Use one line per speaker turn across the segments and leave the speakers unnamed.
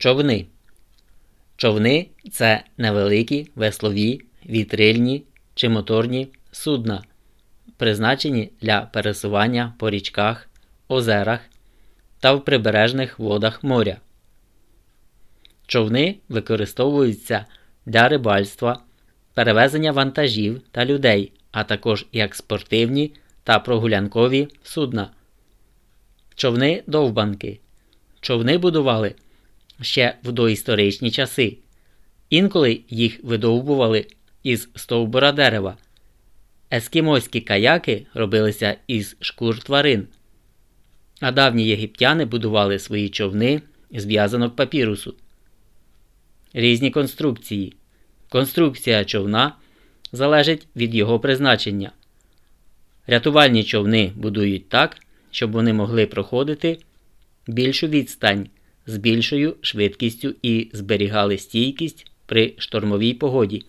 Човни. Човни це невеликі веслові, вітрильні чи моторні судна, призначені для пересування по річках, озерах та в прибережних водах моря. Човни використовуються для рибальства, перевезення вантажів та людей, а також як спортивні та прогулянкові судна. Човни довбанки. Човни будували ще в доісторичні часи. Інколи їх видовбували із стовбура дерева. Ескімоські каяки робилися із шкур тварин, а давні єгиптяни будували свої човни з в'язанок папірусу. Різні конструкції. Конструкція човна залежить від його призначення. Рятувальні човни будують так, щоб вони могли проходити більшу відстань з більшою швидкістю і зберігали стійкість при штормовій погоді.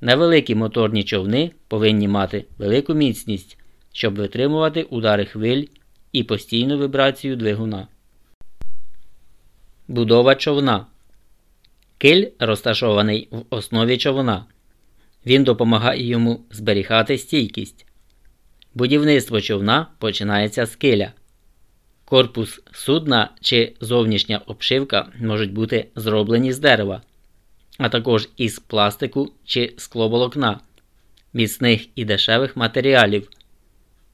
Невеликі моторні човни повинні мати велику міцність, щоб витримувати удари хвиль і постійну вібрацію двигуна. Будова човна. Киль розташований в основі човна. Він допомагає йому зберігати стійкість. Будівництво човна починається з киля. Корпус судна чи зовнішня обшивка можуть бути зроблені з дерева, а також із пластику чи скловолокна, міцних і дешевих матеріалів.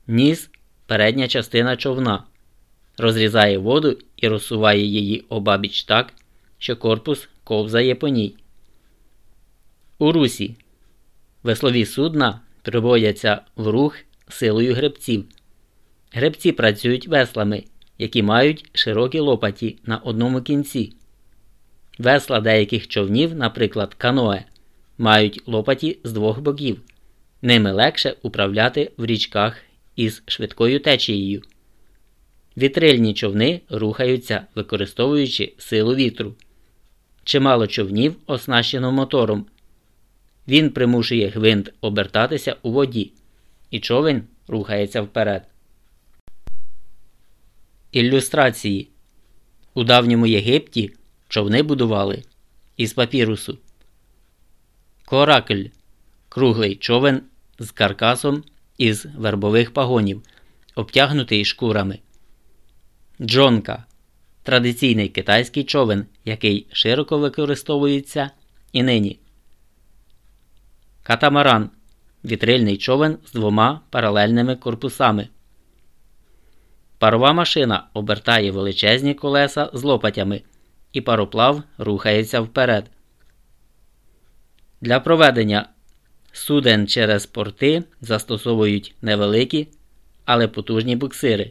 Ніс передня частина човна. Розрізає воду і розсуває її обабіч так, що корпус ковзає по ній. У русі веслові судна приводяться в рух силою гребців. Гребці працюють веслами, які мають широкі лопаті на одному кінці. Весла деяких човнів, наприклад, каное, мають лопаті з двох боків. Ними легше управляти в річках із швидкою течією. Вітрильні човни рухаються, використовуючи силу вітру. Чимало човнів оснащено мотором. Він примушує гвинт обертатися у воді, і човен рухається вперед. Ілюстрації У давньому Єгипті човни будували із папірусу. Коракль круглий човен з каркасом із вербових пагонів, обтягнутий шкурами. Джонка традиційний китайський човен, який широко використовується і нині. Катамаран вітрильний човен з двома паралельними корпусами. Парова машина обертає величезні колеса з лопатями, і пароплав рухається вперед. Для проведення суден через порти застосовують невеликі, але потужні буксири.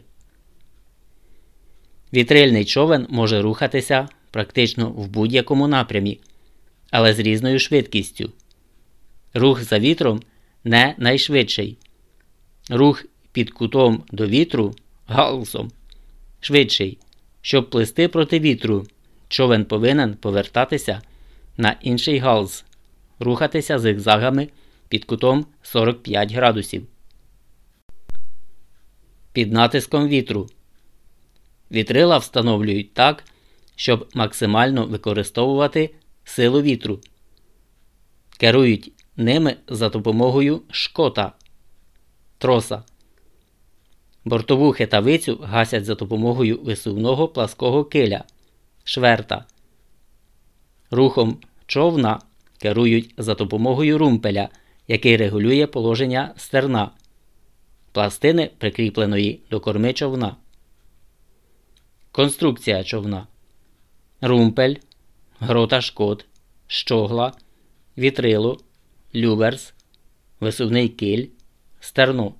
Вітрильний човен може рухатися практично в будь-якому напрямі, але з різною швидкістю. Рух за вітром не найшвидший. Рух під кутом до вітру галсом швидший. Щоб плисти проти вітру, човен повинен повертатися на інший галс, рухатися зигзагами під кутом 45 градусів. Під натиском вітру. Вітрила встановлюють так, щоб максимально використовувати силу вітру. Керують ними за допомогою шкота троса. Бортову хитавицю гасять за допомогою висувного плаского киля шверта. Рухом човна керують за допомогою румпеля, який регулює положення стерна, пластини прикріпленої до корми човна. Конструкція човна. Румпель, грота шкод, щогла, вітрило, люверс, висувний киль, стерно.